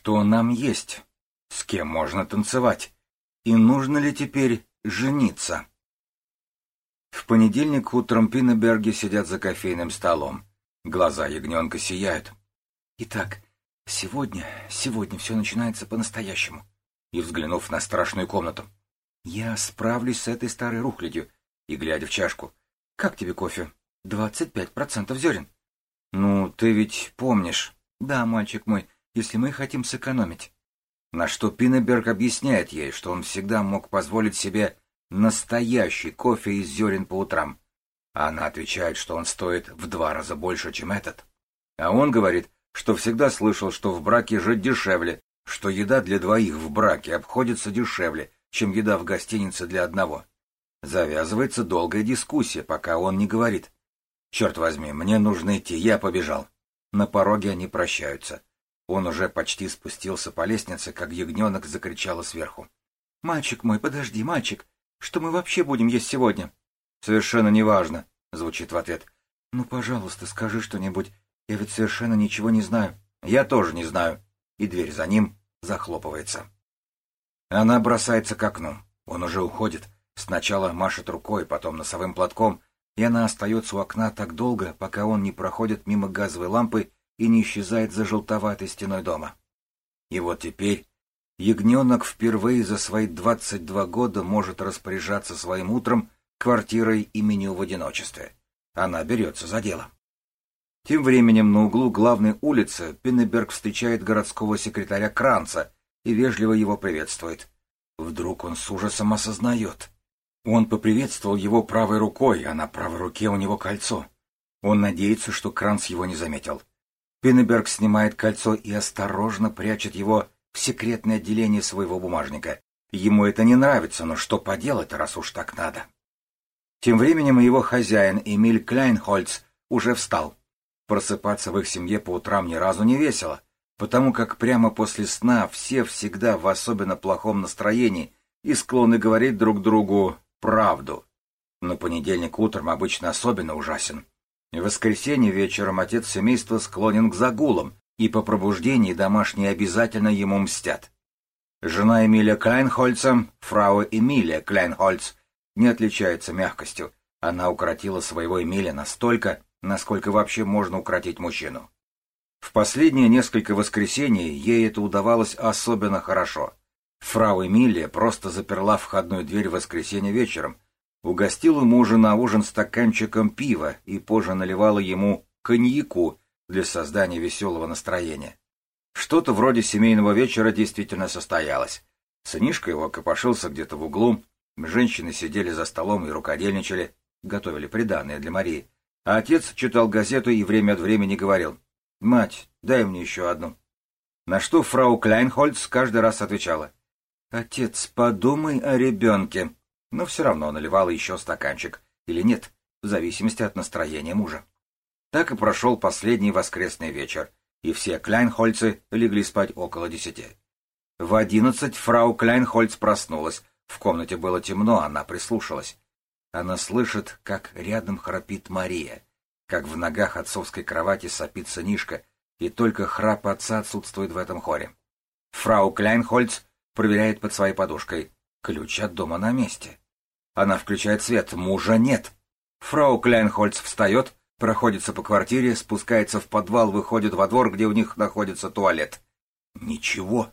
Что нам есть? С кем можно танцевать? И нужно ли теперь жениться? В понедельник утром Пиннеберги сидят за кофейным столом. Глаза ягненка сияют. Итак, сегодня, сегодня все начинается по-настоящему. И взглянув на страшную комнату. Я справлюсь с этой старой рухлядью. И глядя в чашку. Как тебе кофе? Двадцать пять процентов зерен. Ну, ты ведь помнишь. Да, мальчик мой, если мы хотим сэкономить. На что Пиннеберг объясняет ей, что он всегда мог позволить себе настоящий кофе из зерен по утрам. А она отвечает, что он стоит в два раза больше, чем этот. А он говорит, что всегда слышал, что в браке жить дешевле, что еда для двоих в браке обходится дешевле, чем еда в гостинице для одного. Завязывается долгая дискуссия, пока он не говорит. «Черт возьми, мне нужно идти, я побежал». На пороге они прощаются. Он уже почти спустился по лестнице, как ягненок закричала сверху. «Мальчик мой, подожди, мальчик, что мы вообще будем есть сегодня?» «Совершенно неважно», — звучит в ответ. «Ну, пожалуйста, скажи что-нибудь. Я ведь совершенно ничего не знаю». «Я тоже не знаю». И дверь за ним захлопывается. Она бросается к окну. Он уже уходит. Сначала машет рукой, потом носовым платком, и она остается у окна так долго, пока он не проходит мимо газовой лампы и не исчезает за желтоватой стеной дома. И вот теперь ягненок впервые за свои двадцать два года может распоряжаться своим утром, квартирой и меню в одиночестве. Она берется за дело. Тем временем на углу главной улицы Пиннеберг встречает городского секретаря Кранца и вежливо его приветствует. Вдруг он с ужасом осознает. Он поприветствовал его правой рукой, а на правой руке у него кольцо. Он надеется, что Кранц его не заметил. Пиннеберг снимает кольцо и осторожно прячет его в секретное отделение своего бумажника. Ему это не нравится, но что поделать, раз уж так надо. Тем временем его хозяин Эмиль Кляйнхольц уже встал. Просыпаться в их семье по утрам ни разу не весело, потому как прямо после сна все всегда в особенно плохом настроении и склонны говорить друг другу правду. Но понедельник утром обычно особенно ужасен. В воскресенье вечером отец семейства склонен к загулам, и по пробуждении домашние обязательно ему мстят. Жена Эмиля Кляйнхольца, фрау Эмилия Кляйнхольц, не отличается мягкостью. Она укоротила своего Эмиля настолько, насколько вообще можно укротить мужчину. В последние несколько воскресений ей это удавалось особенно хорошо. Фрау Эмилия просто заперла входную дверь в воскресенье вечером, угостила мужа на ужин стаканчиком пива и позже наливала ему коньяку для создания веселого настроения. Что-то вроде семейного вечера действительно состоялось. Сынишка его копошился где-то в углу, женщины сидели за столом и рукодельничали, готовили приданное для Марии, а отец читал газету и время от времени говорил «Мать, дай мне еще одну». На что фрау Кляйнхольц каждый раз отвечала «Отец, подумай о ребенке» но все равно наливала еще стаканчик, или нет, в зависимости от настроения мужа. Так и прошел последний воскресный вечер, и все Кляйнхольцы легли спать около десяти. В одиннадцать фрау Кляйнхольц проснулась, в комнате было темно, она прислушалась. Она слышит, как рядом храпит Мария, как в ногах отцовской кровати сопит сынишка, и только храп отца отсутствует в этом хоре. Фрау Кляйнхольц проверяет под своей подушкой. Ключ от дома на месте. Она включает свет, мужа нет. Фрау Кляйнхольц встает, проходится по квартире, спускается в подвал, выходит во двор, где у них находится туалет. Ничего.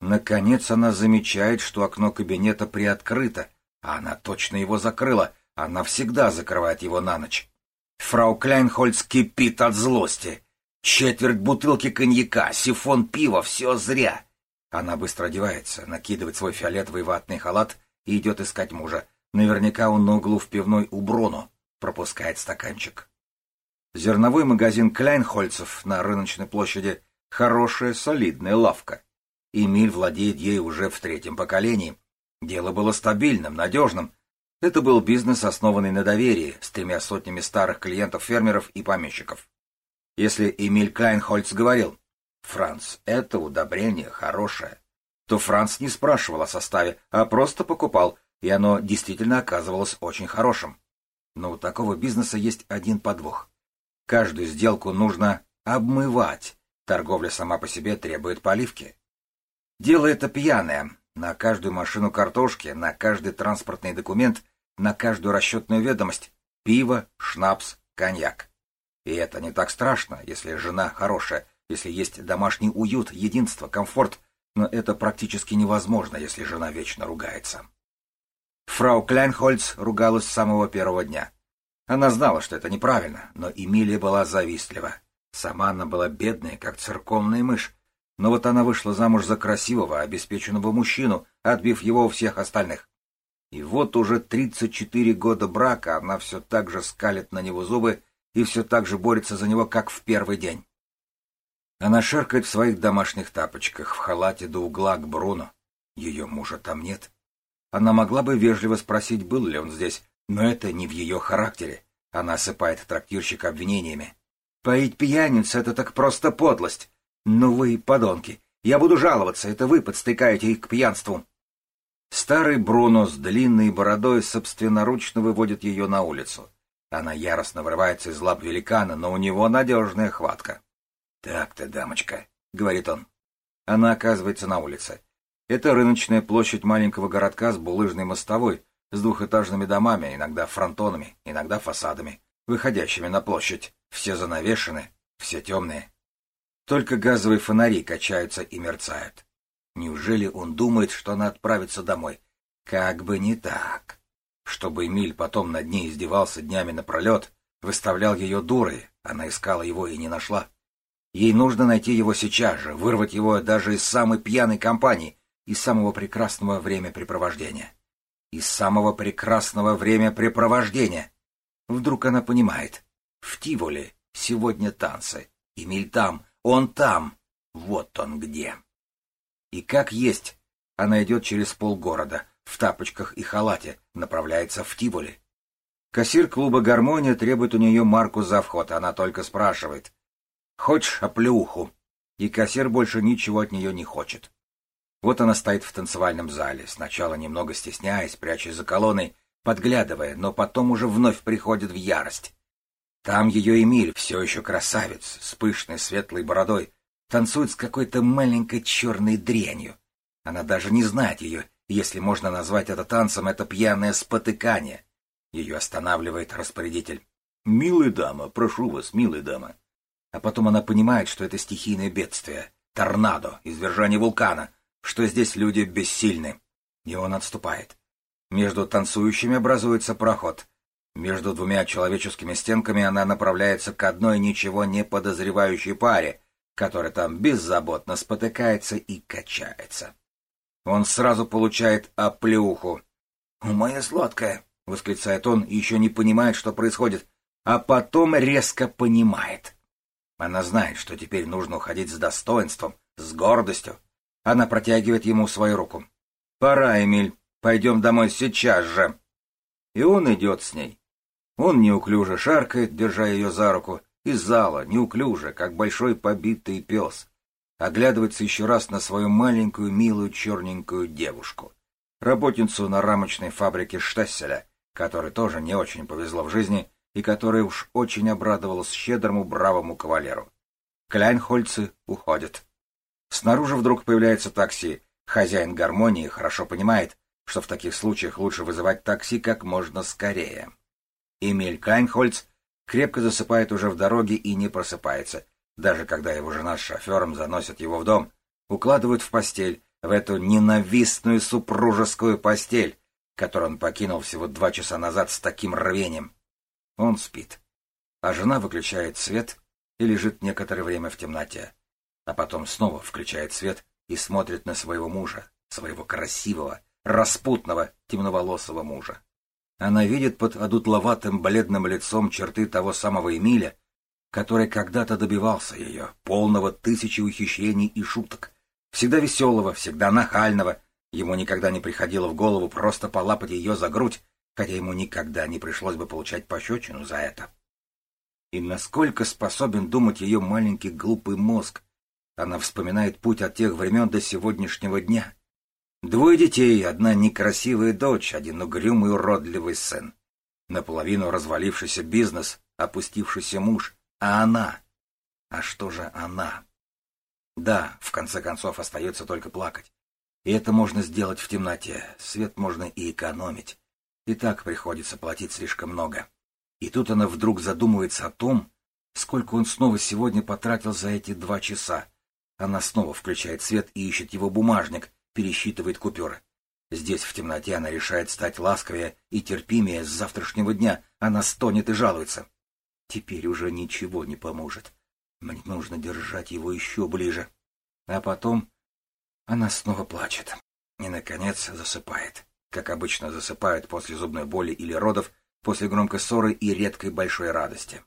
Наконец она замечает, что окно кабинета приоткрыто, а она точно его закрыла, она всегда закрывает его на ночь. Фрау Кляйнхольц кипит от злости. Четверть бутылки коньяка, сифон пива, все зря. Она быстро одевается, накидывает свой фиолетовый ватный халат и идет искать мужа. Наверняка он на углу в пивной у Бруно. Пропускает стаканчик. Зерновой магазин Кляйнхольцев на рыночной площади — хорошая, солидная лавка. Эмиль владеет ей уже в третьем поколении. Дело было стабильным, надежным. Это был бизнес, основанный на доверии, с тремя сотнями старых клиентов-фермеров и помещиков. Если Эмиль Кляйнхольц говорил, «Франц, это удобрение хорошее», то Франц не спрашивал о составе, а просто покупал, и оно действительно оказывалось очень хорошим. Но у такого бизнеса есть один подвох. Каждую сделку нужно обмывать, Торговля сама по себе требует поливки. Дело это пьяное. На каждую машину картошки, на каждый транспортный документ, на каждую расчетную ведомость — пиво, шнапс, коньяк. И это не так страшно, если жена хорошая, если есть домашний уют, единство, комфорт, но это практически невозможно, если жена вечно ругается. Фрау Кляйнхольц ругалась с самого первого дня. Она знала, что это неправильно, но Эмилия была завистлива. Сама она была бедная, как церковная мышь, но вот она вышла замуж за красивого, обеспеченного мужчину, отбив его у всех остальных. И вот уже 34 года брака она все так же скалит на него зубы и все так же борется за него, как в первый день. Она шаркает в своих домашних тапочках, в халате до угла к Бруно. Ее мужа там нет. Она могла бы вежливо спросить, был ли он здесь, но это не в ее характере. Она осыпает трактирщика обвинениями. «Поить пьяниц — это так просто подлость. Ну вы, подонки, я буду жаловаться, это вы подстыкаете их к пьянству». Старый Бруно с длинной бородой собственноручно выводит ее на улицу. Она яростно вырывается из лап великана, но у него надежная хватка. «Так-то, дамочка», — говорит он. Она оказывается на улице. Это рыночная площадь маленького городка с булыжной мостовой, с двухэтажными домами, иногда фронтонами, иногда фасадами, выходящими на площадь. Все занавешены, все темные. Только газовые фонари качаются и мерцают. Неужели он думает, что она отправится домой? Как бы не так. Чтобы Эмиль потом над ней издевался днями напролет, выставлял ее дурой, она искала его и не нашла. Ей нужно найти его сейчас же, вырвать его даже из самой пьяной компании, из самого прекрасного времяпрепровождения. Из самого прекрасного времяпрепровождения. Вдруг она понимает. В Тиволе сегодня танцы. Эмиль там, он там. Вот он где. И как есть, она идет через полгорода, в тапочках и халате, направляется в Тиволи. Кассир клуба «Гармония» требует у нее марку за вход, она только спрашивает. «Хочешь оплеуху?» И кассир больше ничего от нее не хочет. Вот она стоит в танцевальном зале, сначала немного стесняясь, прячась за колонной, подглядывая, но потом уже вновь приходит в ярость. Там ее Эмиль, все еще красавец, с пышной светлой бородой, танцует с какой-то маленькой черной дрянью. Она даже не знает ее, если можно назвать это танцем, это пьяное спотыкание. Ее останавливает распорядитель. «Милая дама, прошу вас, милая дама». А потом она понимает, что это стихийное бедствие, торнадо, извержение вулкана, что здесь люди бессильны. И он отступает. Между танцующими образуется проход. Между двумя человеческими стенками она направляется к одной ничего не подозревающей паре, которая там беззаботно спотыкается и качается. Он сразу получает оплеуху. «Моя сладкая!» — восклицает он еще не понимает, что происходит, а потом резко понимает. Она знает, что теперь нужно уходить с достоинством, с гордостью. Она протягивает ему свою руку. «Пора, Эмиль, пойдем домой сейчас же!» И он идет с ней. Он неуклюже шаркает, держа ее за руку, из зала, неуклюже, как большой побитый пес. Оглядывается еще раз на свою маленькую, милую, черненькую девушку. Работницу на рамочной фабрике Штесселя, которой тоже не очень повезло в жизни и которая уж очень обрадовалась щедрому бравому кавалеру. Кляйнхольцы уходят. Снаружи вдруг появляется такси. Хозяин гармонии хорошо понимает, что в таких случаях лучше вызывать такси как можно скорее. Эмиль Кляйнхольц крепко засыпает уже в дороге и не просыпается, даже когда его жена с шофером заносят его в дом, укладывают в постель, в эту ненавистную супружескую постель, которую он покинул всего два часа назад с таким рвением. Он спит, а жена выключает свет и лежит некоторое время в темноте, а потом снова включает свет и смотрит на своего мужа, своего красивого, распутного, темноволосого мужа. Она видит под одутловатым бледным лицом черты того самого Эмиля, который когда-то добивался ее, полного тысячи ухищрений и шуток, всегда веселого, всегда нахального. Ему никогда не приходило в голову просто полапать ее за грудь, хотя ему никогда не пришлось бы получать пощечину за это. И насколько способен думать ее маленький глупый мозг, она вспоминает путь от тех времен до сегодняшнего дня, Двое детей, одна некрасивая дочь, один угрюмый уродливый сын. Наполовину развалившийся бизнес, опустившийся муж. А она? А что же она? Да, в конце концов остается только плакать. И это можно сделать в темноте, свет можно и экономить. И так приходится платить слишком много. И тут она вдруг задумывается о том, сколько он снова сегодня потратил за эти два часа. Она снова включает свет и ищет его бумажник, пересчитывает купюры. Здесь в темноте она решает стать ласковее и терпимее с завтрашнего дня. Она стонет и жалуется. Теперь уже ничего не поможет. Мне нужно держать его еще ближе. А потом она снова плачет. И, наконец, засыпает. Как обычно засыпают после зубной боли или родов, после громкой ссоры и редкой большой радости.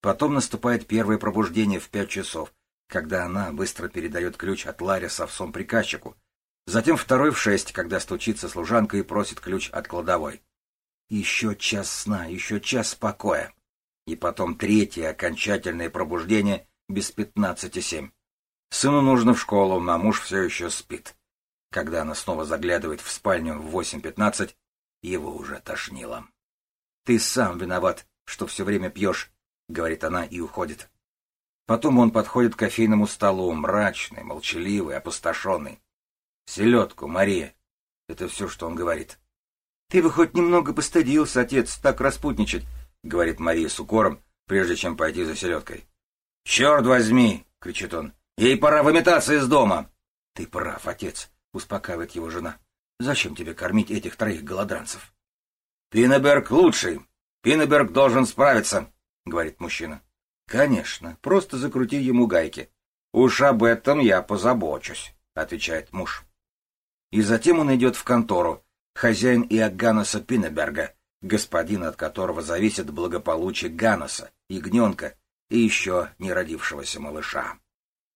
Потом наступает первое пробуждение в пять часов, когда она быстро передает ключ от Ларри с овсом приказчику. Затем второй в шесть, когда стучится служанка и просит ключ от кладовой. Еще час сна, еще час покоя. И потом третье окончательное пробуждение без пятнадцати семь. Сыну нужно в школу, но муж все еще спит. Когда она снова заглядывает в спальню в восемь пятнадцать, его уже тошнило. «Ты сам виноват, что все время пьешь», — говорит она и уходит. Потом он подходит к кофейному столу, мрачный, молчаливый, опустошенный. «Селедку, Мария!» — это все, что он говорит. «Ты бы хоть немного постыдился, отец, так распутничать», — говорит Мария с укором, прежде чем пойти за селедкой. «Черт возьми!» — кричит он. «Ей пора выметаться из дома!» «Ты прав, отец», — успокаивает его жена. «Зачем тебе кормить этих троих голодранцев?» «Пинеберг лучший. Пинеберг должен справиться», — говорит мужчина. «Конечно, просто закрути ему гайки. Уж об этом я позабочусь», — отвечает муж. И затем он идет в контору, хозяин Иоганнеса Пинеберга, господин, от которого зависит благополучие Ганнеса, ягненка и еще не родившегося малыша.